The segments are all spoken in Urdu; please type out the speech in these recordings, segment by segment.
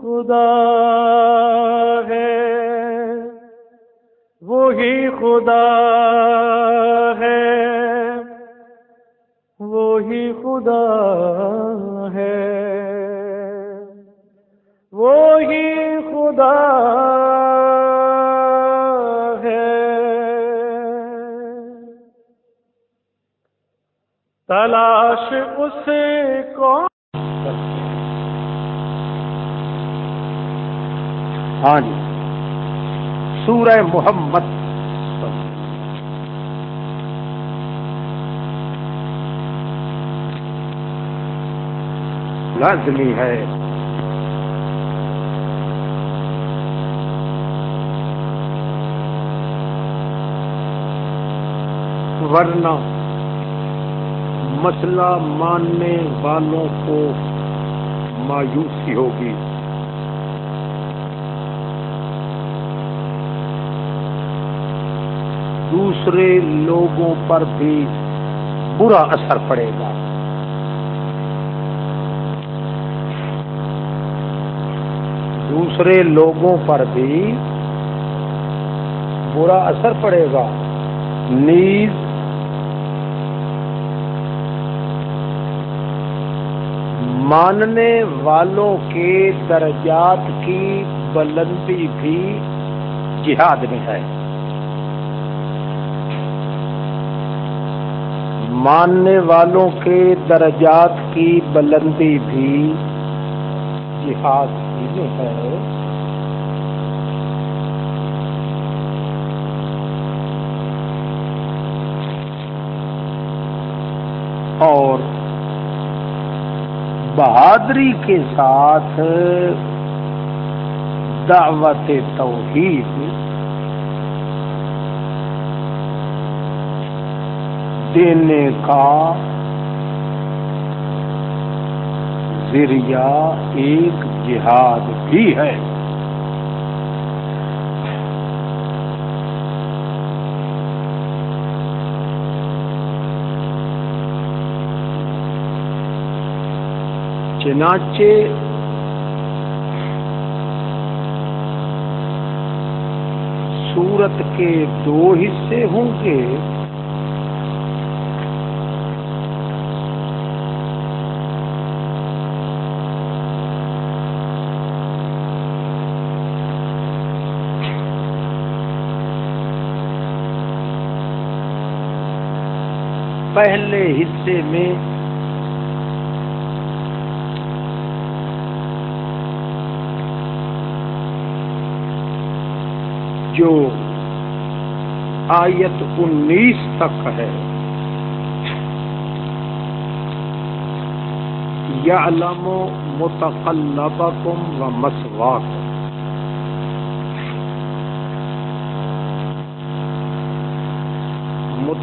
خدا ہے۔ وہی خدا ہے۔ وہی خدا ہے۔ وہی خدا ہے۔ تلاش اس کو ہاں جی سورہ محمد۔ لازمی ہے۔ ورنہ مسئلہ ماننے والوں کو مایوسی ہوگی۔ دوسرے لوگوں پر بھی برا اثر پڑے گا۔ دوسرے لوگوں پر بھی برا اثر پڑے گا۔ نیز ماننے والوں کے درجات کی بلندی بھی جہاد میں ہے۔ ماننے والوں کے درجات کی بلندی بھی جہاد ہی میں ہے۔ اور بہادری کے ساتھ دعوت توحید دینے کا ذریعہ ایک جہاد بھی ہے۔ چنانچہ سورت کے دو حصے ہوں گے۔ پہلے حصے میں جو آیت انیس تک ہے یا علم متقلبکم و مسواکم۔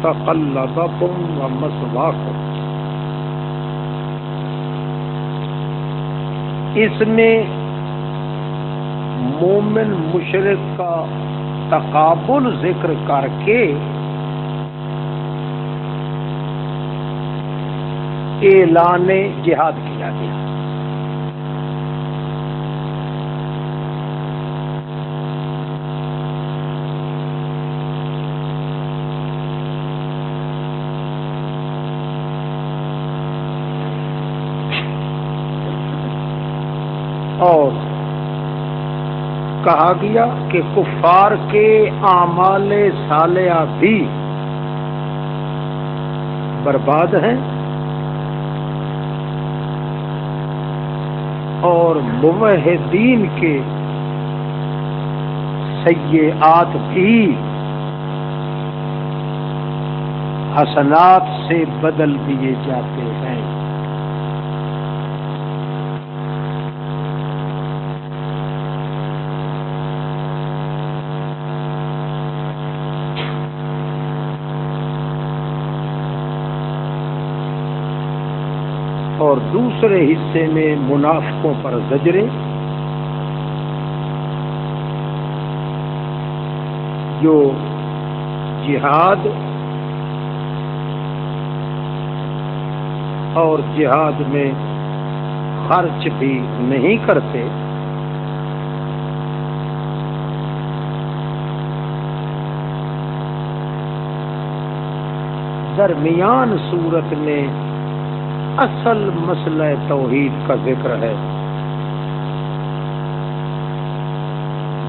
متقلبکم و مسواکم اس میں مومن مشرق کا تقابل ذکر کر کے اعلان جہاد کیا گیا کہا گیا کہ کفار کے اعمال صالحہ بھی برباد ہیں اور موحدین کے سیئات بھی حسنات سے بدل دیے جاتے ہیں۔ دوسرے حصے میں منافقوں پر زجرے۔ جو جہاد اور جہاد میں خرچ بھی نہیں کرتے، درمیان صورت میں اصل مسئلہ توحید کا ذکر ہے۔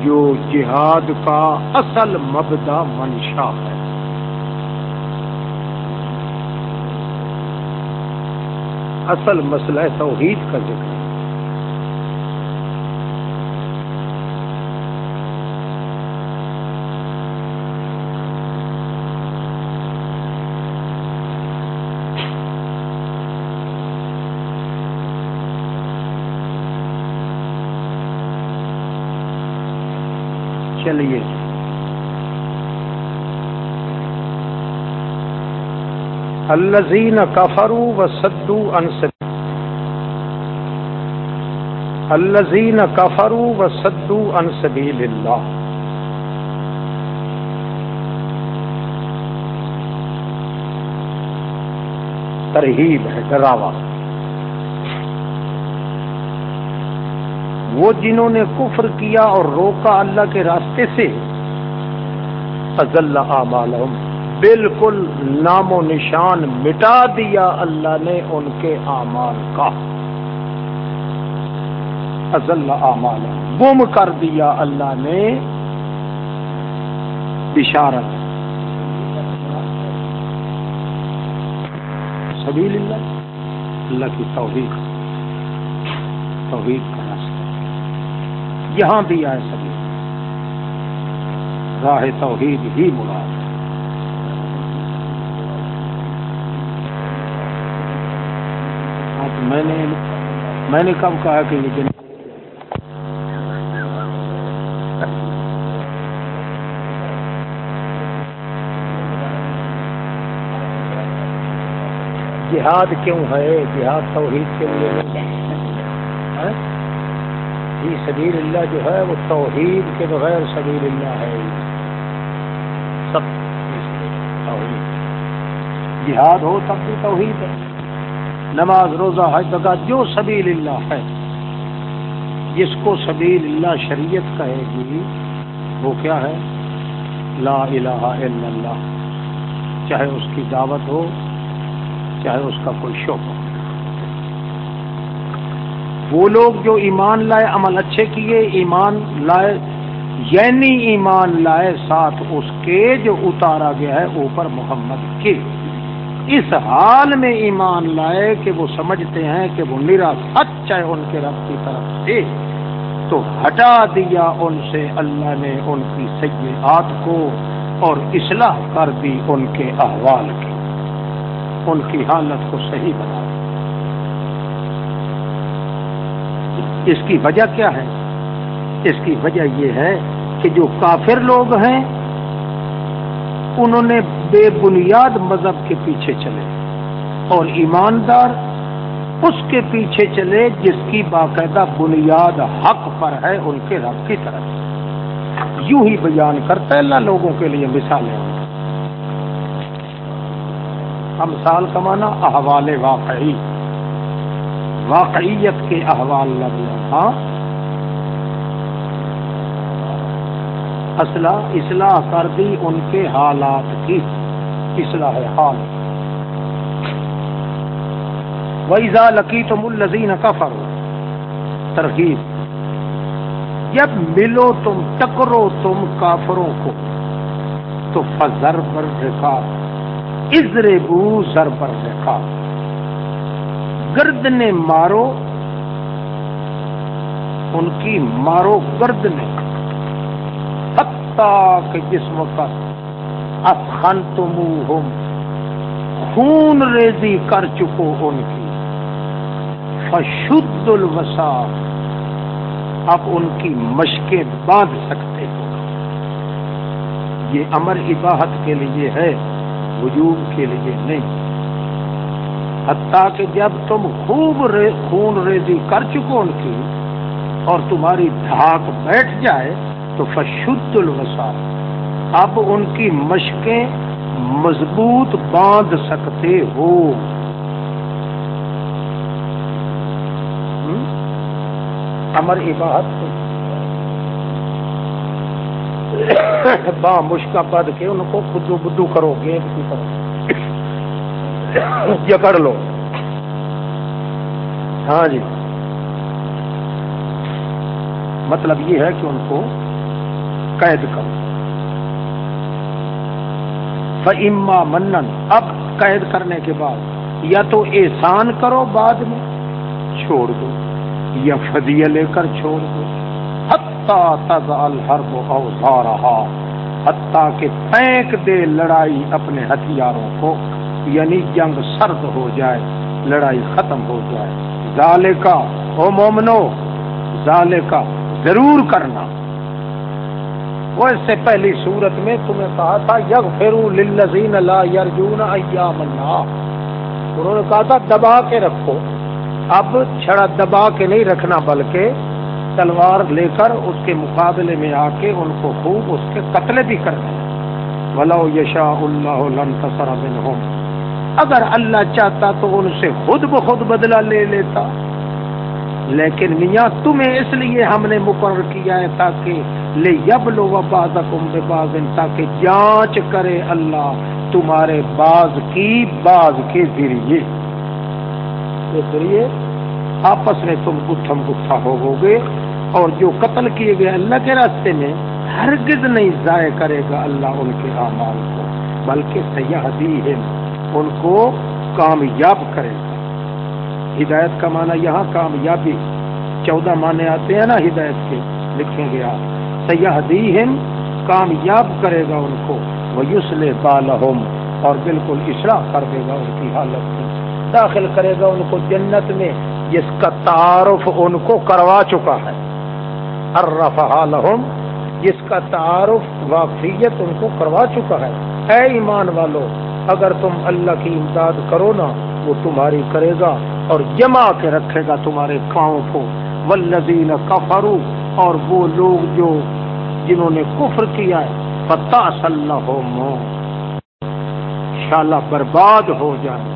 جو جہاد کا اصل مبدا منشا ہے۔ اصل مسئلہ توحید کا ذکر الزین کفرو و سدو الزین کفرو و سدو انسبیل اللہ ترہیب ہے، ڈراوا۔ وہ جنہوں نے کفر کیا اور روکا اللہ کے راستے سے ازل اعمالہم بالکل نام و نشان مٹا دیا اللہ نے ان کے اعمال کا۔ ازل اعمال، گم کر دیا اللہ نے۔ بشارت۔ سبیل اللہ اللہ کی توحید توحید کا راستہ۔ یہاں بھی آئے سبھی راہ توحید ہی مراد ہاں تو میں نے میں نے کب کہا کہ یہ دن جہاد کیوں ہے؟ جہاد توحید کے لیے فی ہاں؟ جی، سبیل اللہ جو ہے، وہ توحید کے بغیر سبیل اللہ ہے۔ سب توحید۔ جہاد ہو تب بھی توحید ہے۔ نماز روزہ حج زکات جو سبیل اللہ ہے، جس کو سبیل اللہ شریعت کہے گی، وہ کیا ہے؟ لا الہ الا اللہ۔ چاہے اس کی دعوت ہو، چاہے اس کا کوئی شوق ہو۔ وہ لوگ جو ایمان لائے، عمل اچھے کیے، ایمان لائے یعنی ایمان لائے، ساتھ اس کے جو اتارا گیا ہے، اوپر محمد کے۔ اس حال میں ایمان لائے کہ وہ سمجھتے ہیں کہ وہ نرا سچ ہے ان کے رب کی طرف سے، تو ہٹا دیا ان سے اللہ نے ان کی سیاحت کو اور اصلاح کر دی ان کے احوال کی۔ ان کی حالت کو صحیح بنا۔ دیا اس کی وجہ کیا ہے؟ اس کی وجہ یہ ہے کہ جو کافر لوگ ہیں، انہوں نے بے بنیاد مذہب کے پیچھے چلے اور ایماندار اس کے پیچھے چلے جس کی باقاعدہ بنیاد حق پر ہے ان کے رب کی طرف یوں ہی بیان کرتا ہے اللہ لوگوں کے لیے مثالیں ہم سال کمانا احوال واقعی۔ واقعیت کے احوال نہ ہاں۔ اسلح اصلاح کر دی ان کے حالات کی۔ اصلاح حال ویزا لکی تم الزین کا فرو ترغیب۔ جب ملو تم، ٹکرو تم کافروں کو، تو فضر پر رکھا۔ ازر بو زر پر رکھا۔ گرد نے مارو، ان کی مارو گرد نے۔ کہ جس وقت اب خون ریزی کر چکو ان کی۔ فشد الوسا اب ان کی مشقیں باندھ سکتے ہو۔ یہ امر اباہت کے لیے ہے، وجوب کے لیے نہیں۔ حتیٰ کہ جب تم خوب خون ریزی کر چکو ان کی اور تمہاری دھاک بیٹھ جائے تو فشد الوسا اب ان کی مشقیں مضبوط باندھ سکتے ہو۔ امر عباہت باں مشکا پد کے ان کو بدو بدو کرو گے جکڑ لو۔ ہاں جی۔ مطلب یہ ہے کہ ان کو قید کرو۔ فما منن، اب قید کرنے کے بعد، یا تو احسان کرو بعد میں، چھوڑ دو، یا فدیہ لے کر چھوڑ دو۔ تز الحرب اوزارہا حتیٰ کہ پھینک دے لڑائی اپنے ہتھیاروں کو یعنی جنگ سرد ہو جائے، لڑائی ختم ہو جائے۔ زالے کا او مومنو زالے کا ضرور کرنا۔ وہ اس سے پہلی صورت میں تمہیں کہا تھا یگ فرو للذین لا یرجون ایام اللہ انہوں نے کہا تھا، دبا کے رکھو۔ اب چھڑا دبا کے نہیں رکھنا، بلکہ تلوار لے کر اس کے مقابلے میں آ کے ان کو خوب اس کے قتل بھی کرنا ولو یشا اللہ اگر اللہ چاہتا تو ان سے خود بخود بدلہ لے لیتا۔ لیکن میاں، تمہیں اس لیے ہم نے مقرر کیا ہے تاکہ لے یب لو باز تاکہ جانچ کرے اللہ تمہارے باز کی باز کے ذریعے۔ کے ذریعے آپس میں تم گتھم گتھا ہو گے اور جو قتل کیے گئے اللہ کے راستے میں ہرگز نہیں ضائع کرے گا اللہ ان کے اعمال کو، بلکہ سیاح دی ان کو کامیاب کرے گا۔ ہدایت کا معنی یہاں کامیابی، چودہ معنی آتے ہیں نا ہدایت کے، لکھیں گے آپ۔ سیاح کامیاب کرے گا ان کو وہ یوسل بالحم اور بالکل اشرا کر دے گا ان کی حالت میں۔ داخل کرے گا ان کو جنت میں، جس کا تعارف ان کو کروا چکا ہے۔ لهم جس کا تعارف واقفیت ان کو کروا چکا ہے۔ اے ایمان والو، اگر تم اللہ کی امداد کرو نا، وہ تمہاری کرے گا اور جمع کے رکھے گا تمہارے کاؤں کو۔ والذین کفروا اور وہ لوگ جو جنہوں نے کفر کیا ہے پتا صلی شالا برباد ہو جائے۔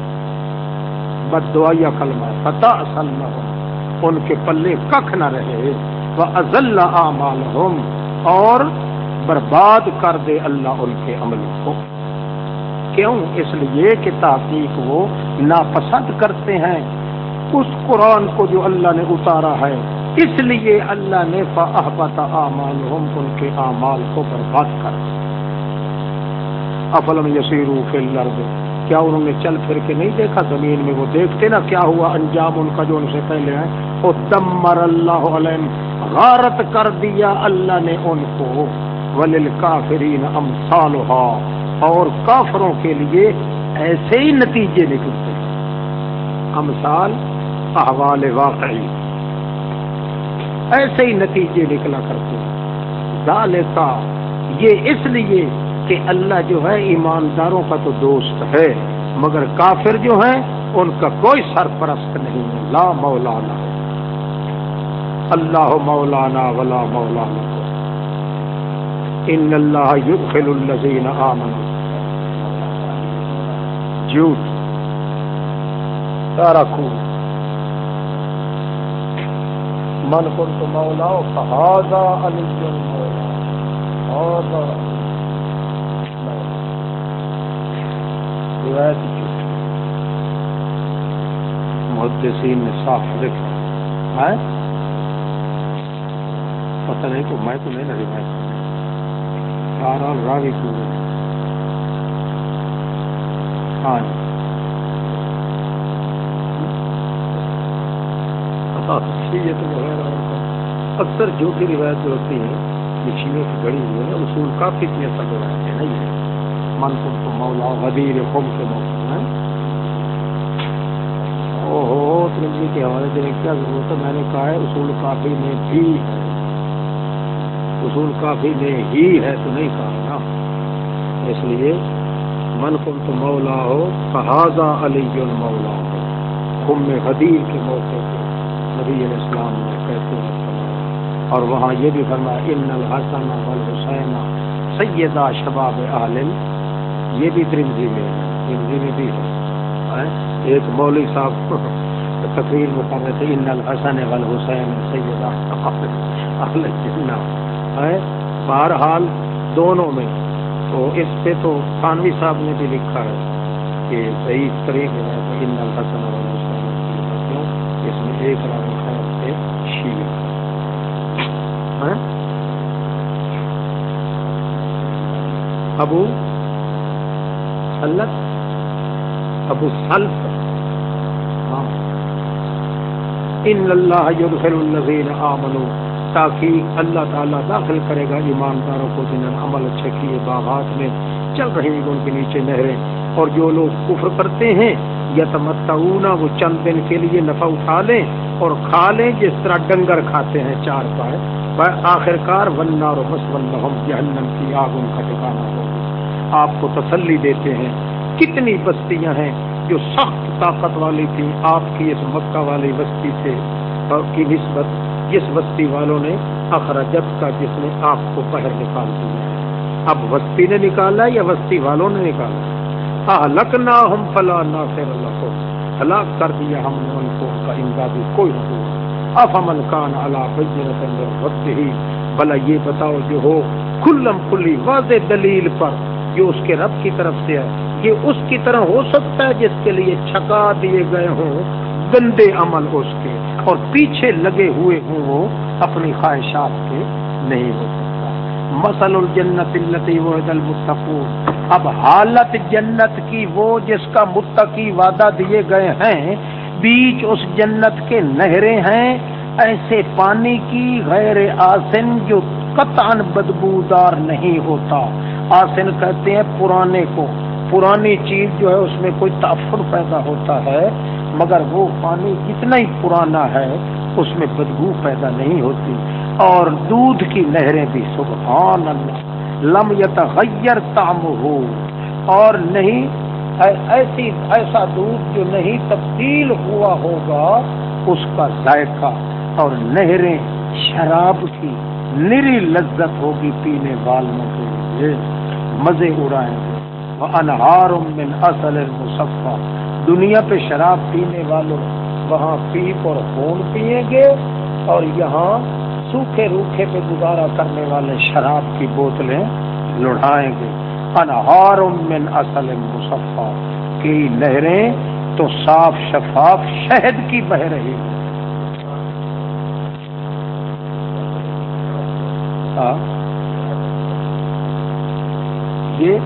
بد دعائیا کلمہ پتا اصل نہ ہو ان کے پلے ککھ نہ رہے۔ وہ ازل اعمال اور برباد کر دے اللہ ان کے عمل کو۔ کیوں؟ اس لیے کہ تحقیق وہ ناپسند کرتے ہیں۔ اس قرآن کو جو اللہ نے اتارا ہے اس لیے اللہ نے فاحبت اعمال ان کے اعمال کو برباد کر۔ افلم یسیرو فی الارض کیا انہوں نے چل پھر کے نہیں دیکھا زمین میں؟ وہ دیکھتے نا کیا ہوا انجام ان کا جو ان سے پہلے ہے۔ وہ دمر اللہ علیہ غارت کر دیا اللہ نے ان کو۔ ولل کافرین امثالها اور کافروں کے لیے ایسے ہی نتیجے نکلتے امثال احوال واقعی۔ ایسے ہی نتیجے نکلا کرتے ذالکا یہ اس لیے کہ اللہ جو ہے ایمانداروں کا تو دوست ہے، مگر کافر جو ہیں، ان کا کوئی سرپرست نہیں ہے۔ لا مولانا۔ اللہ مولانا ولا مولانا۔ ان اللہ یدخل الذین آمنوا۔ جھوٹ۔ سارا خون۔ من کنت مولا فہذا علی مولا هذا. روایت محدثین نے صاف لکھا. ہے پتہ نہیں تو میں تو نہیں نہ روایت بہرحال راوی کو ہاں جی. یہ تو اکثر جو بھی روایت جو ہوتی ہیں، یہ شیوں کی گڑی ہوئی ہے اصول کافی ایسا روایت ہے نہیں ہے۔ من کو تو مولا غدیر خم کے موسم ہے۔ اوہو ترنجی کے حوالے دینے کیا ضرورت ہے؟ میں نے کہا ہے، اصول کافی میں بھی ہے۔ اصول کافی میں ہی ہے، تو نہیں کہا نا۔ اس لیے، من کم تو مولا ہو، فہذا علی مولا ہو۔ خم غدیر کے موقع نبی علیہ السلام نے کہتے ہیں فرمایا، اور وہاں یہ بھی فرمایا، ان الحسن والحسین سیدہ شباب عالم یہ بھی ترمزی میں ہے ترمزی میں بھی ہے۔ ایک مولوی صاحب تقریر میں کر رہے تھے، ان الحسن والحسین سیدہ اہل جنہ ہے بہرحال دونوں میں تو اس پہ تو خانوی صاحب نے بھی لکھا ہے کہ صحیح ترین ان الحسن کیوں ایک سے شیل ہاں؟ ابو سلط ابو سلط۔ ہاں۔ ان اللہ یدخل الذین آمنوا، تاکہ اللہ تعالیٰ داخل کرے گا ایمانداروں کو جنہوں نے عمل اچھے کیے باغات میں چل رہی ہیں، ان کے نیچے نہریں۔ اور جو لوگ کفر کرتے ہیں یا تمتعونا وہ چند دن کے لیے نفع اٹھا لیں اور کھا لیں، جس طرح ڈنگر کھاتے ہیں چار پائے۔ آخر کار ونار و مسلم جہنم کی آگ ان کا ٹھکانا ہوگی آپ کو تسلی دیتے ہیں۔ کتنی بستیاں ہیں جو سخت طاقت والی تھی آپ کی اس مکہ والی بستی سے۔ کی نسبت جس وسطی والوں نے اخراجت کا، جس نے آپ کو باہر نکال دیا۔ اب وسطی نے نکالا یا وسطی والوں نے نکالا؟ لک نہ ہم فلا نہ پھر ہلاک کر دیا ہم نے ان کو، ان کا امدادی کوئی نہ ہوا۔ اب امن کان اللہ ہی بلا یہ بتاؤ جو ہو کھلم کھلی واضح دلیل پر جو اس کے رب کی طرف سے ہے، یہ اس کی طرح ہو سکتا ہے جس کے لیے چھکا دیے گئے ہوں، گندے عمل اس کے اور پیچھے لگے ہوئے ہوں، وہ اپنی خواہشات کے نہیں ہو سکتا مسل الجنت التی وعد المتقون۔ اب حالت جنت کی وہ جس کا متقی وعدہ دیے گئے ہیں، بیچ اس جنت کے نہریں ہیں، ایسے پانی کی غیر آسن جو قطعا بدبودار نہیں ہوتا۔ آسن کہتے ہیں پرانے کو۔ پرانی چیز جو ہے اس میں کوئی تاثر پیدا ہوتا ہے، مگر وہ پانی جتنا ہی پرانا ہے، اس میں بدبو پیدا نہیں ہوتی۔ اور دودھ کی نہریں بھی سبحان اللہ۔ لم یتغیر تام ہو اور نہیں ایسی ایسا دودھ جو نہیں تبدیل ہوا ہوگا، اس کا ذائقہ اور نہریں شراب کی نری لذت ہوگی پینے والوں کے لیے۔ مزے اڑائیں گے۔ وہ انہار من اصل مصفہ دنیا پہ شراب پینے والوں وہاں پیپ اور خون پیئیں گے اور یہاں سوکھے روکھے پہ گزارا کرنے والے شراب کی بوتلیں لڑائیں گے۔ انہار من اصل مصفا۔ کی نہریں تو صاف شفاف شہد کی بہ رہی ہے ہاں۔ یہ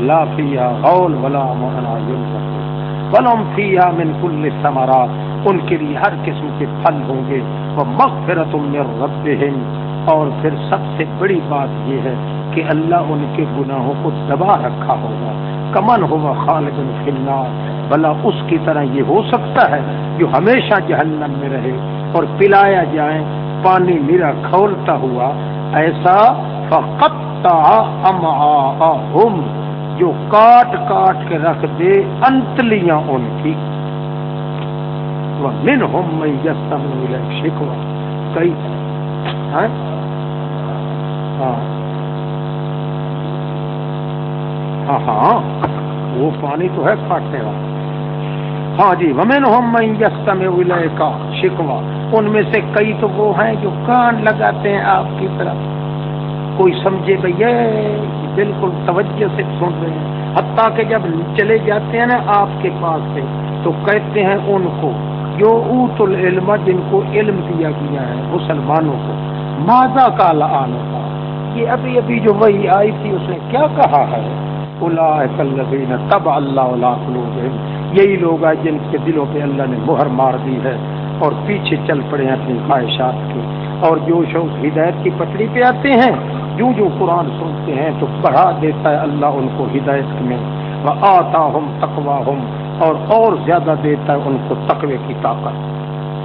لافیہ غول ولا مہنا یل بلوم فیا من کل ثمرات۔ ان کے لیے ہر قسم کے پھل ہوں گے۔ مغفرت من ربہم۔ اور پھر سب سے بڑی بات یہ ہے کہ اللہ ان کے گناہوں کو دبا رکھا ہوگا۔ کمن ہوگا خالد الفنا بلا اس کی طرح یہ ہو سکتا ہے جو ہمیشہ جہنم میں رہے اور پلایا جائے، پانی میرا کھولتا ہوا۔ ایسا فقط جو کاٹ کاٹ کے رکھ دے انتلیاں ان کی۔ من ہوم میں شکوا کئی؟ ہاں ہاں ہاں. وہ پانی تو ہے کاٹنے والا. ہاں جی ومن ہوم میں یسم کا شکوا ان میں سے کئی تو وہ ہیں جو کان لگاتے ہیں آپ کی طرف. کوئی سمجھے بھیا بالکل توجہ سے سن رہے ہیں. حتیٰ کہ جب چلے جاتے ہیں نا آپ کے پاس سے، تو کہتے ہیں ان کو جو اوت العلم جن کو علم دیا گیا ہے مسلمانوں کو ماضا کا لآن کا یہ ابھی ابھی جو وہی آئی تھی، اس نے کیا کہا ہے؟ الذین تب اللہ علیہ یہی لوگ ہیں جن کے دلوں پہ اللہ نے مہر مار دی ہے اور پیچھے چل پڑے ہیں اپنی خواہشات کے۔ اور جو شوق ہدایت کی پٹڑی پہ آتے ہیں، جو جو قرآن سنتے ہیں، تو بڑھا دیتا ہے اللہ ان کو ہدایت میں۔ وہ آتا ہم تقوا ہم اور اور زیادہ دیتا ہے ان کو تقوی کی طاقت۔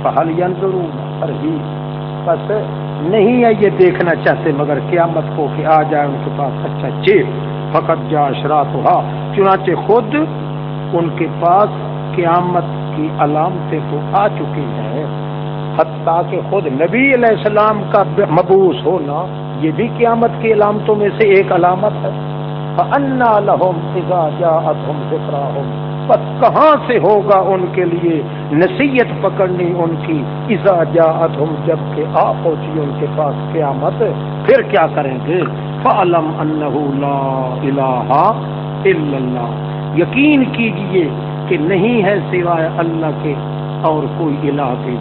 پہل ضرور ہی بس نہیں ہے یہ دیکھنا چاہتے، مگر قیامت کو کہ آ جائے ان کے پاس اچھا چیز۔ فقط جا اشرات ہوا چنانچہ خود ان کے پاس قیامت کی علامتیں تو آ چکی ہیں۔ حتیٰ کہ خود نبی علیہ السلام کا مبوس ہونا، یہ بھی قیامت کی علامتوں میں سے ایک علامت ہے۔ انا لہم فضا جا اتم ذکرا بس کہاں سے ہوگا ان کے لیے؟ نصیحت پکڑنی ان کی۔ ایزا جا اتم جبکہ آ پہنچی ان کے پاس قیامت، پھر کیا کریں گے؟ فعلم انہ لا الہ الا اللہ یقین کیجیے کہ نہیں ہے سوائے اللہ کے اور کوئی الہ بھی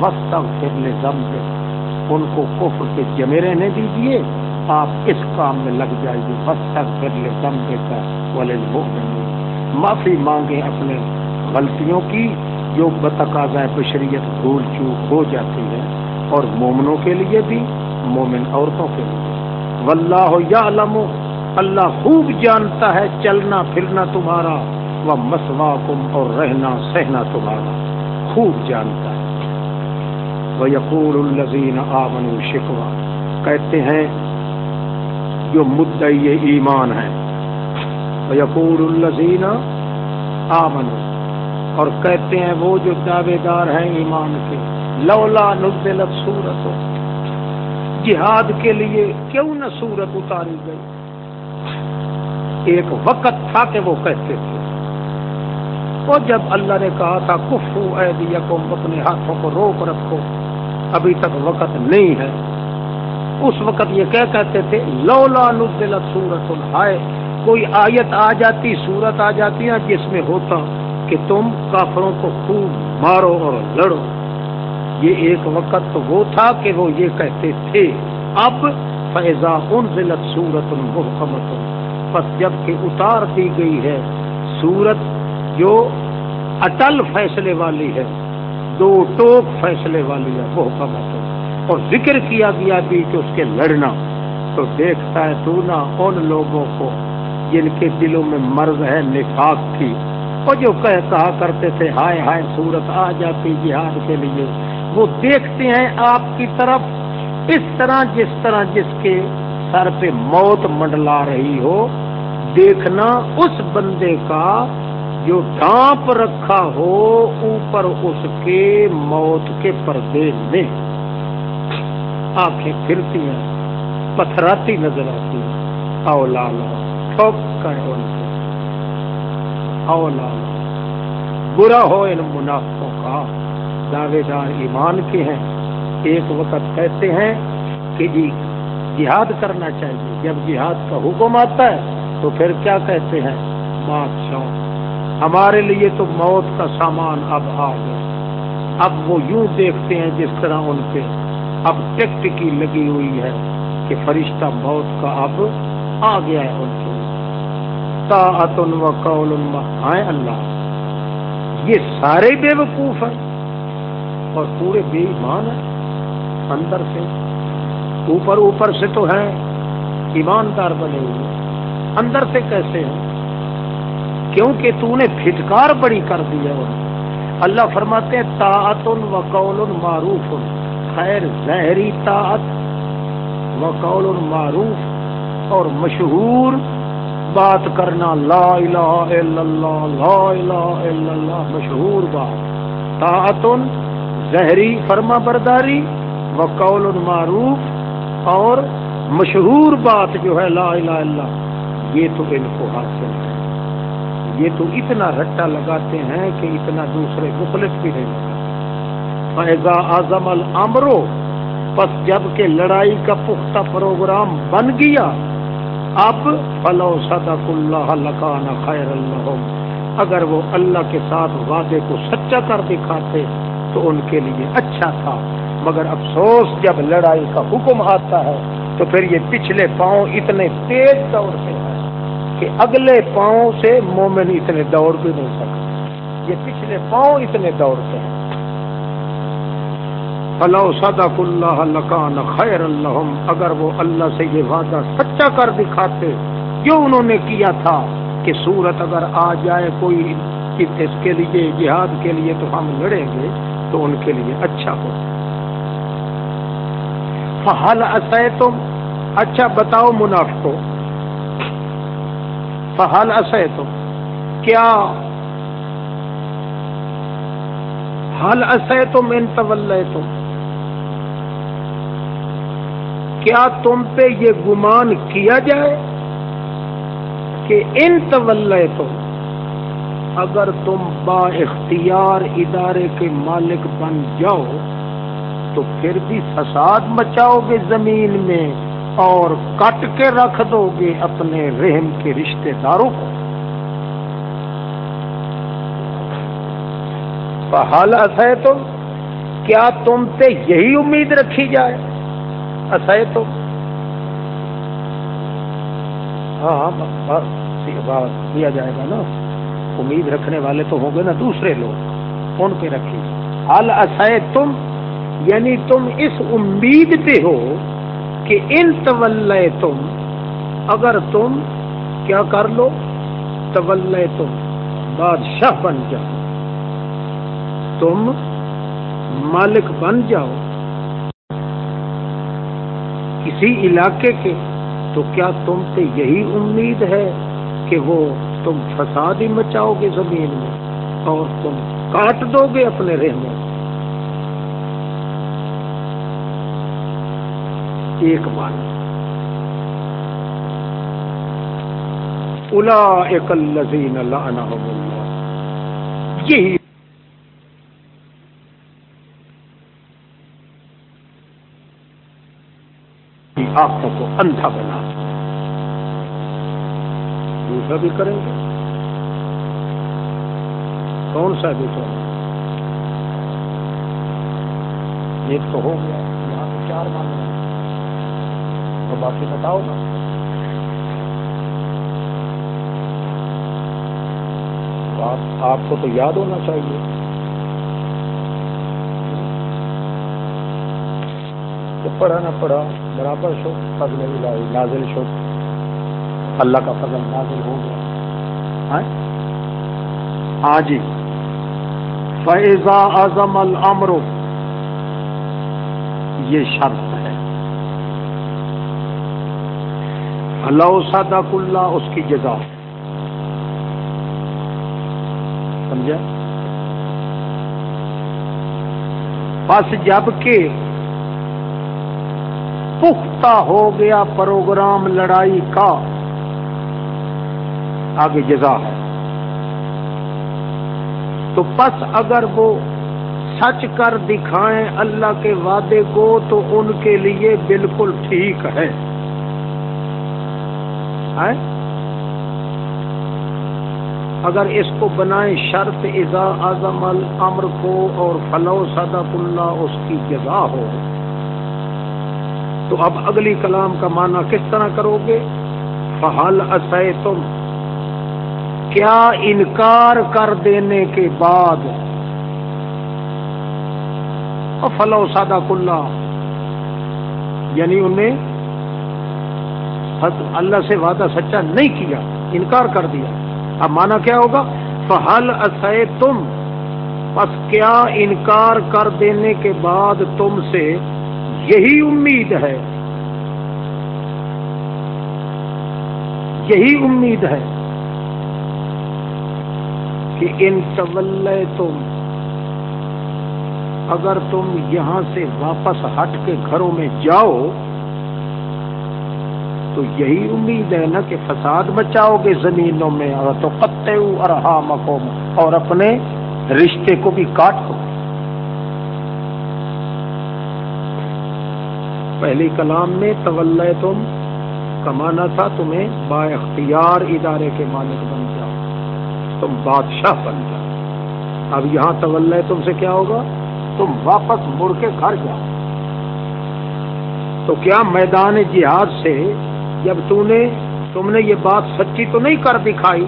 وسط پھرنے ضمبے ان کو کفر کے جمے رہنے دیجیے آپ اس کام میں لگ جائیے۔ وسط پھرنے ضمبے کا والے معافی مانگے اپنے غلطیوں کی جو بتقاضۂ بشریت بھول چوک ہو جاتی ہے، اور مومنوں کے لیے بھی، مومن عورتوں کے لیے واللہ یعلم، اللہ خوب جانتا ہے، چلنا پھرنا تمہارا وہ مسوا کم اور رہنا سہنا تمہارا۔ خوب جانتا ہے۔ وہ یقور الزین آمن شکوا، کہتے ہیں، جو مدعی ایمان ہے یقور الزین آمن اور کہتے ہیں وہ جو دعوے دار ہیں ایمان کے، لولا نزلت سورت جہاد کے لیے کیوں نہ سورت اتاری گئی؟ ایک وقت تھا کہ وہ کہتے تھے۔ وہ جب اللہ نے کہا تھا کفو ایدیکم، اپنے ہاتھوں کو روک رکھو، ابھی تک وقت نہیں ہے۔ اس وقت یہ کیا کہتے تھے؟ لولا نزلت سورت الحائے کوئی آیت آ جاتی، سورت آ جاتی ہے جس میں ہوتا کہ تم کافروں کو خوب مارو اور لڑو۔ یہ ایک وقت تو وہ تھا کہ وہ یہ کہتے تھے، اب فیضا ان ضلع سورت المحکمت بس جبکہ اتار دی گئی ہے سورت، جو اٹل فیصلے والی ہے، دو ٹوک فیصلے والی ہے وہ اور ذکر کیا گیا بھی کہ اس کے لڑنا، تو دیکھتا ہے تو نہ ان لوگوں کو جن کے دلوں میں مرض ہے، نفاق کی اور جو کہا کرتے تھے، ہائے ہائے صورت آ جاتی جہاد کے لیے۔ وہ دیکھتے ہیں آپ کی طرف۔ اس طرح، جس طرح جس کے سر پہ موت منڈلا رہی ہو، دیکھنا اس بندے کا جو ڈانپ رکھا ہو اوپر اس کے موت کے پردے میں۔ آنکھیں پھرتی ہیں، پتھراتی نظر آتی ہیں اولا ٹھوک کر اولا برا ہو ان منافقوں کا۔ دعوے دار ایمان کے ہیں۔ ایک وقت کہتے ہیں کہ جی جہاد کرنا چاہیے۔ جب جہاد کا حکم آتا ہے تو پھر کیا کہتے ہیں؟ بادشاہ، ہمارے لیے تو موت کا سامان اب آ گیا۔ اب وہ یوں دیکھتے ہیں جس طرح ان پہ اب ٹیکٹ کی لگی ہوئی ہے کہ فرشتہ موت کا اب آ گیا ہے ان کے۔ تاطن و قول آئے اللہ، یہ سارے بے وقوف ہیں اور پورے بے ایمان ہیں۔ اندر سے اوپر اوپر سے تو ہیں، ایماندار بنے ہوئے اندر سے کیسے ہیں؟ کیونکہ تو نے پھٹکار بڑی کر دی ہے اللہ فرماتے ہیں طاعت و قول معروف خیر زہری طاعت و قول معروف اور مشہور بات کرنا، لا الہ الا اللہ، لا الہ الا اللہ، مشہور بات۔ طاعت زہری فرما برداری و قول معروف، اور مشہور بات جو ہے، لا الہ الا اللہ، یہ تو ان کو حاصل ہے۔ یہ تو اتنا رٹا لگاتے ہیں کہ اتنا دوسرے مخلص بھی نہیں فیضا اعظم المرو بس جبکہ لڑائی کا پختہ پروگرام بن گیا، اب فلو صدق اللہ لکانا خیر اللہ اگر وہ اللہ کے ساتھ وعدے کو سچا کر دکھاتے تو ان کے لیے اچھا تھا۔ مگر افسوس جب لڑائی کا حکم آتا ہے تو پھر یہ پچھلے پاؤں اتنے تیز دوڑتے ہیں کہ اگلے پاؤں سے مومن اتنے دوڑ بھی نہیں سکتے۔ یہ پچھلے پاؤں اتنے دوڑتے ہیں۔ فلو صدق اللہ لکان خیر الحم اگر وہ اللہ سے یہ وعدہ سچا کر دکھاتے جو انہوں نے کیا تھا کہ صورت اگر آ جائے کوئی اس کے لیے جہاد کے لیے تو ہم لڑیں گے تو ان کے لیے اچھا ہو۔ فہل اسے تم اچھا بتاؤ منافقو فہل اسے تم کیا حل اسے تم ان طول تم کیا تم پہ یہ گمان کیا جائے؟ کہ ان طول تم اگر تم با اختیار ادارے کے مالک بن جاؤ تو پھر بھی فساد مچاؤ گے زمین میں اور کٹ کے رکھ دو گے اپنے رحم کے رشتے داروں کو۔ حال ہے تم کیا تم پہ یہی امید رکھی جائے؟ اسے تو۔ ہاں, ہاں،, ہاں، ہاں دیا جائے گا نا؟ امید رکھنے والے تو ہوں گے نا دوسرے لوگ، ان پہ رکھی حل اسے تم یعنی تم اس امید پہ ہو کہ ان طول تم اگر تم کیا کر لو؟ طول تم بادشاہ بن جاؤ۔ تم مالک بن جاؤ۔ کسی علاقے کے تو کیا تم سے یہی امید ہے؟ کہ وہ تم فساد ہی مچاؤ گے زمین میں اور تم کاٹ دو گے اپنے رہنے ایک بات الا ایک الزین اللہ۔ یہی آنکھوں کو اندھا بنا۔ دوسرا بھی کریں گے؟ کون سا دوسرا ایک تو ہو گیا۔ یہاں تو چار مان تو باقی بتاؤ نا۔ آپ کو تو یاد ہونا چاہیے۔ پڑھا نہ پڑھا، برابر شو، فضل الہی نازل شو۔ اللہ کا فضل نازل ہو گیا۔ ہاں, ہاں جی۔ فیضا اعظم الامر یہ شرط ہے۔ اللہ صدق اللہ اس کی جگہ سمجھا بس جبکہ پختہ ہو گیا پروگرام لڑائی کا۔ آگے جزا ہے۔ تو پس اگر وہ سچ کر دکھائیں اللہ کے وعدے کو تو ان کے لیے بالکل ٹھیک ہے۔ اگر اس کو بنائیں شرط ازا اعظم الامر کو اور فلو صدق اللہ اس کی جگہ ہو۔ تو اب اگلی کلام کا معنی کس طرح کرو گے؟ فہل اسے تم کیا انکار کر دینے کے بعد فلو سادہ کلّا یعنی انہیں اللہ سے وعدہ سچا نہیں کیا، انکار کر دیا۔ اب مانا کیا ہوگا؟ فہل اسے تم بس کیا انکار کر دینے کے بعد تم سے یہی امید ہے؟ یہی امید ہے۔ کہ ان طول تم اگر تم یہاں سے واپس ہٹ کے گھروں میں جاؤ، تو یہی امید ہے نا کہ فساد بچاؤ گے زمینوں میں اور تو پتے اور اور اپنے رشتے کو بھی کاٹو۔ پہلی کلام میں طول تم کمانا تھا تمہیں با اختیار ادارے کے مالک بن جاؤ۔ تم بات بادشاہ بن جاؤ اب یہاں طول تم سے کیا ہوگا؟ تم واپس مڑ کے گھر جاؤ۔ تو کیا میدان جہاد سے جب تو نے، تم نے یہ بات سچی تو نہیں کر دکھائی؟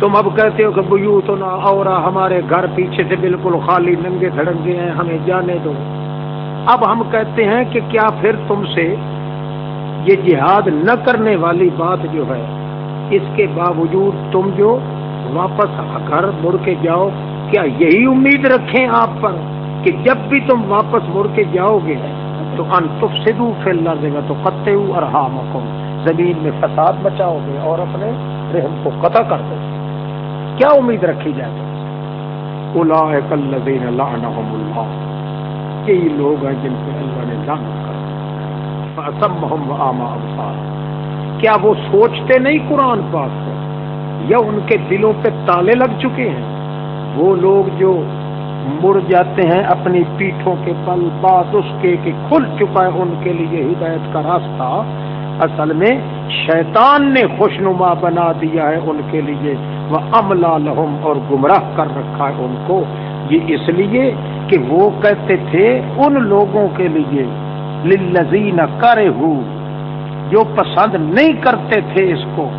تم اب کہتے ہو کہ بیو تو نہ اور ہمارے گھر پیچھے سے بالکل خالی ننگے دھڑنگے ہیں، ہمیں جانے دو۔ اب ہم کہتے ہیں کہ کیا پھر تم سے یہ جہاد نہ کرنے والی بات جو ہے، اس کے باوجود تم جو واپس گھر مڑ کے جاؤ، کیا یہی امید رکھیں آپ پر کہ جب بھی تم واپس مڑ کے جاؤ گے، تو انتف سے دو پھیل دے گا تو قطع اور ہام زمین میں فساد بچاؤ گے اور اپنے رحم کو قطع کر دو کیا امید رکھی جائے؟ الا اللہ۔ یہی لوگ ہیں جن پہ اللہ نے لعنت کر آما ابصار کیا وہ سوچتے نہیں قرآن پاک؟ یا ان کے دلوں پہ تالے لگ چکے ہیں۔ وہ لوگ جو مڑ جاتے ہیں اپنی پیٹھوں کے پل بات اس کے کہ کھل چکا ہے، ان کے لیے ہدایت کا راستہ۔ اصل میں شیطان نے خوشنما بنا دیا ہے ان کے لیے۔ وہ املا لہم اور گمراہ کر رکھا ہے ان کو۔ یہ اس لیے کہ وہ کہتے تھے ان لوگوں کے لیے للذین کرے ہو جو پسند نہیں کرتے تھے اس کو۔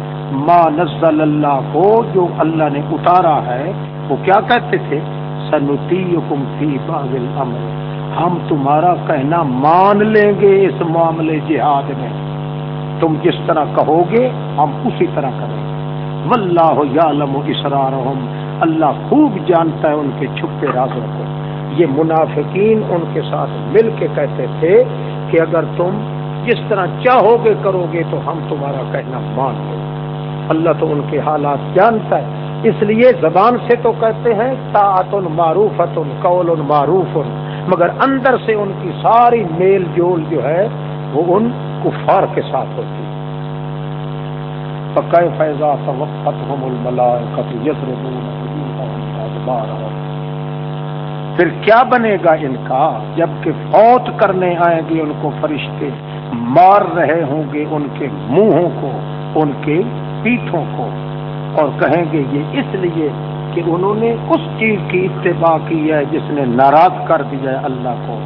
ما نزل اللہ کو جو اللہ نے اتارا ہے، وہ کیا کہتے تھے؟ سنتی فی باغل امر ہم تمہارا کہنا مان لیں گے اس معاملے جہاد میں، تم جس طرح کہو گے، ہم اسی طرح کریں گے. واللہ یعلم اسرارہم اللہ خوب جانتا ہے ان کے چھپے رازوں کو. یہ منافقین ان کے ساتھ مل کے کہتے تھے کہ اگر تم جس طرح چاہو گے کرو گے، تو ہم تمہارا کہنا مان لیں گے. اللہ تو ان کے حالات جانتا ہے۔ اس لیے زبان سے تو کہتے ہیں طاعت معروف قول معروف مگر اندر سے ان کی ساری میل جول جو ہے، وہ ان کفار کے ساتھ ہوتی ہے۔ پکائے فیضا وقت پھر کیا بنے گا ان کا؟ جبکہ فوت کرنے آئیں گے ان کو فرشتے، مار رہے ہوں گے ان کے منہوں کو، ان کے پیٹھوں کو اور کہیں گے یہ اس لیے کہ انہوں نے اس چیز کی اتباع کی ہے جس نے ناراض کر دیا ہے اللہ کو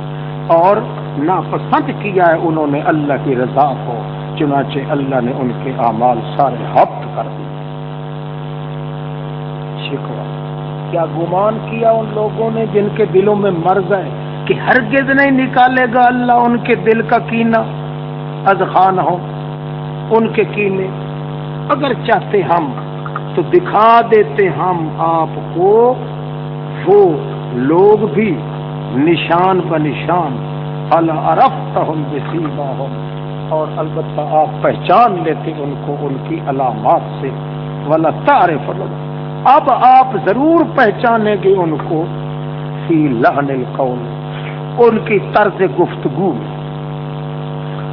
اور ناپسند کیا ہے انہوں نے اللہ کی رضا کو، چنانچہ اللہ نے ان کے اعمال سارے ہفت کر دیے۔ شکوا کیا گمان کیا ان لوگوں نے جن کے دلوں میں مر گئے کہ ہرگز نہیں نکالے گا اللہ ان کے دل کا کینا ازخان ہو ان کے کینے اگر چاہتے ہم تو دکھا دیتے ہم آپ کو۔ وہ لوگ بھی نشان ب نشان۔ الرفت بسیبا اور البتہ آپ پہچان لیتے ان کو ان کی علامات سے۔ والا تعارف اب آپ ضرور پہچانیں گے ان کو۔ فی لہن القول۔ ان کی طرز گفتگو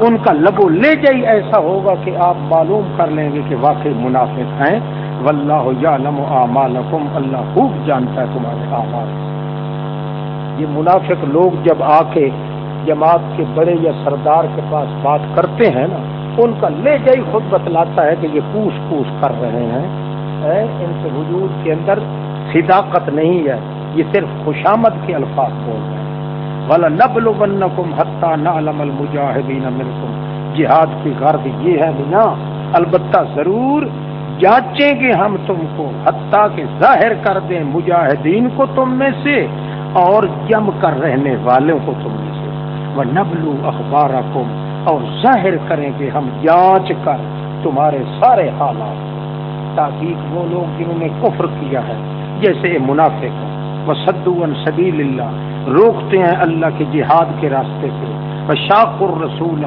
ان کا لبو لے جائی، ایسا ہوگا کہ آپ معلوم کر لیں گے کہ واقعی منافق ہیں۔ واللہ یعلم اعمالکم، اللہ خوب جانتا ہے تمہارے اعمال۔ یہ منافق لوگ جب آ کے جماعت کے بڑے یا سردار کے پاس بات کرتے ہیں نا، ان کا لے جائی خود بتلاتا ہے کہ یہ پوچھ پوچھ کر رہے ہیں۔ ان کے وجود کے اندر صداقت نہیں ہے، یہ صرف خوشامد کے الفاظ بول رہے ہیں۔ والا نبل ون کم حتہ المجاہدین منکم۔ جہاد کی غرض یہ ہے میاں البتہ ضرور جانچیں گے ہم تم کو، حتیٰ کہ ظاہر کر دیں مجاہدین کو تم میں سے اور جم کر رہنے والوں کو تم میں سے۔ وہ نبلو اخبار اور ظاہر کریں گے ہم جانچ کر تمہارے سارے حالات تاکہ وہ لوگ جنہوں نے کفر کیا ہے، جیسے منافع کو وہ سدو سبیل اللہ روکتے ہیں اللہ کے جہاد کے راستے سے۔ وہ الرسول،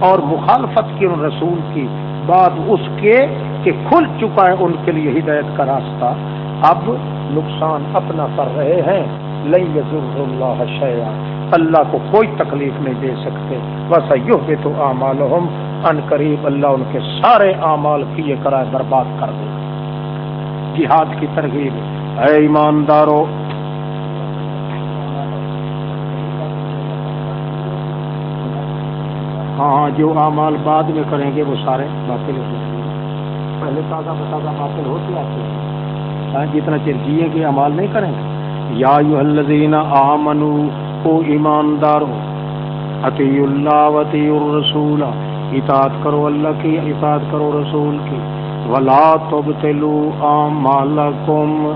اور مخالفت کی ان رسول کی بعد اس کے کہ کھل چکا ہے ان کے لیے ہدایت کا راستہ۔ اب نقصان اپنا کر رہے ہیں۔ لئی ضرور اللہ شیا اللہ کو کوئی تکلیف نہیں دے سکتے۔ بس یو بے تو اعمال ان قریب اللہ ان کے سارے اعمال کیے کرائے برباد کر دے۔ جہاد کی ترغیب۔ اے ایمانداروں ہاں جو اعمال بعد میں کریں گے وہ سارے باطل ہو جائیں گے۔ پہلے تازہ بتازہ باطل ہوتے ہیں۔ ہاں جتنا چیر جیے گے امال نہیں کریں گے۔ یا یو آمنو او ایماندارو عطی اللہ وطی الرسول اطاعت کرو اللہ کی اطاعت کرو رسول کی۔ ولا تبتلو اعمالکم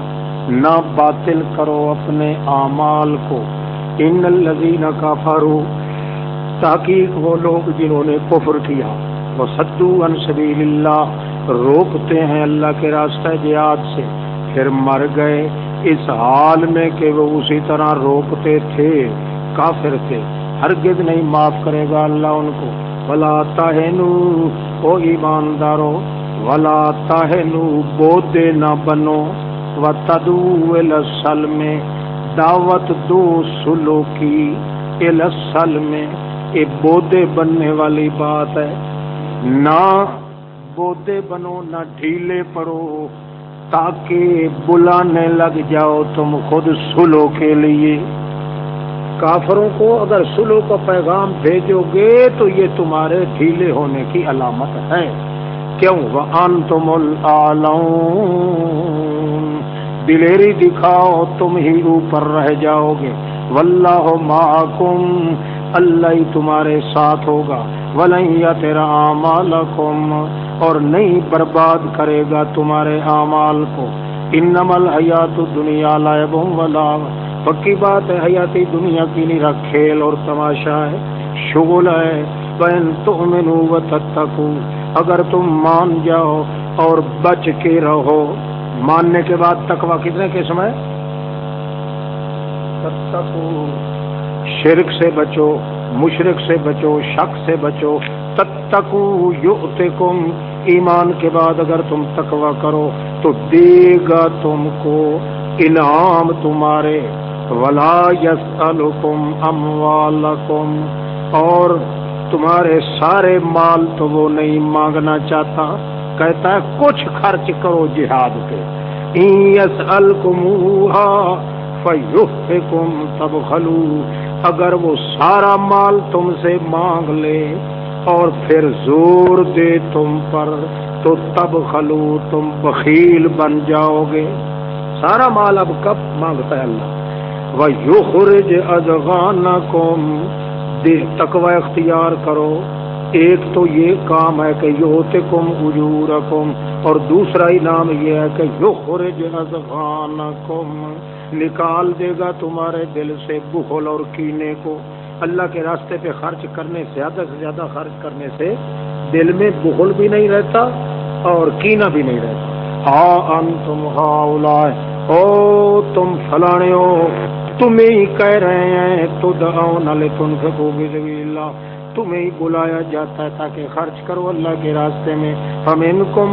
نہ باطل کرو اپنے اعمال کو۔ ان الذین کفروا تحقیق وہ لوگ جنہوں نے کفر کیا۔ وہ سدو ان سبیل اللہ روکتے ہیں اللہ کے راستہ جہاد سے۔ پھر مر گئے۔ اس حال میں کہ وہ اسی طرح روکتے تھے۔ کافر تھے۔ ہرگز نہیں معاف کرے گا اللہ ان کو۔ ولا تہنو او ایماندارو، ولا تہنو بودے نہ بنو۔ و تدو میں دعوت دو سلو کی السل میں یہ بودے بننے والی بات ہے نہ بودے بنو نہ ڈھیلے پڑو تاکہ بلانے لگ جاؤ تم خود سلو کے لیے کافروں کو اگر سلو کا پیغام بھیجو گے تو یہ تمہارے ڈھیلے ہونے کی علامت ہے کیوں وہ ان تم دلیری دکھاؤ تم ہی اوپر رہ جاؤ گے واللہ معکم اللہ ہی تمہارے ساتھ ہوگا۔ ولیا تیرا اعمالکم اور نہیں برباد کرے گا تمہارے اعمال کو۔ انما الحیات دنیا لائب ولا پکی بات ہے حیاتی دنیا کی نہیں کھیل اور تماشا ہے۔ شغل ہے۔ بین تؤمنو و تتقو اگر تم مان جاؤ اور بچ کے رہو۔ ماننے کے بعد تکوا کتنے قسم ہے شرک سے بچو مشرق سے بچو، شک سے بچو تتکو یؤتکم، ایمان کے بعد اگر تم تکوا کرو تو دے گا تم کو انعام تمہارے۔ ولا یسألکم اموالکم اور تمہارے سارے مال تو وہ نہیں مانگنا چاہتا۔ کہتا ہے، کچھ خرچ کرو جہاد پہ۔ تب خلو اگر وہ سارا مال تم سے مانگ لے اور پھر زور دے تم پر، تو تب خلو تم بخیل بن جاؤ گے۔ سارا مال اب کب مانگتا ہے اللہ؟ وہ یو خرج ادغان کم تکوا اختیار کرو۔ ایک تو یہ کام ہے کہ یوت کم اجور اور دوسرا انعام یہ ہے کہ یو خرج ازغان کم نکال دے گا تمہارے دل سے بخل اور کینے کو۔ اللہ کے راستے پہ خرچ کرنے سے، زیادہ سے زیادہ خرچ کرنے سے دل میں بخل بھی نہیں رہتا اور کینا بھی نہیں رہتا۔ ہاں ان تم ہاؤ او تم فلانے ہو، تم ہی کہہ رہے ہیں تو داؤ نلے تم فکو بھی اللہ۔ تمہیں ہی بلایا جاتا ہے تاکہ خرچ کرو اللہ کے راستے میں۔ ہم ان کو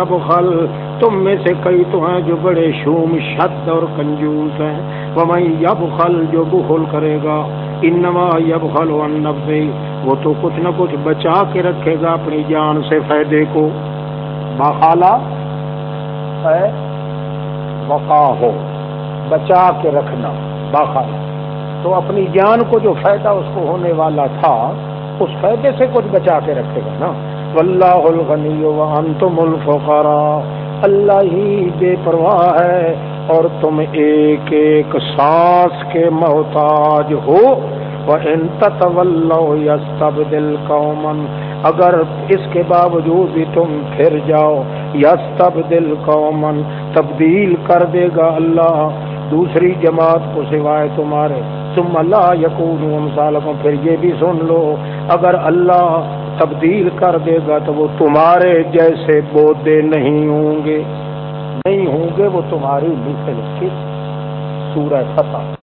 اب خل تم میں سے کئی تو ہیں جو بڑے شوم، شد اور کنجوس ہیں۔ وہ میں یب خل جو بخل کرے گا۔ انما یب خل و نبے وہ تو کچھ نہ کچھ بچا کے رکھے گا اپنی جان سے فائدے کو۔ باخالا ہے وقا ہو۔ بچا کے رکھنا باخالا تو اپنی جان کو جو فائدہ اس کو ہونے والا تھا اس فائدے سے کچھ بچا کے رکھے گا نا۔ واللہ الغنی وانتم الفقراء۔ اللہ ہی بے پرواہ ہے اور تم ایک ایک سانس کے محتاج ہو۔ وَإِن تَتَوَلَّوْا يَسْتَبْدِلْ اگر اس کے باوجود بھی تم پھر جاؤ، يَسْتَبْدِلْ قَوْمًا۔ تبدیل کر دے گا اللہ۔ دوسری جماعت کو سوائے تمہارے۔ تم اللہ یقون پھر یہ بھی سن لو، اگر اللہ تبدیل کر دے گا تو وہ تمہارے جیسے بودے نہیں ہوں گے۔ نہیں ہوں گے وہ تمہاری مثل کی سورہ فتح۔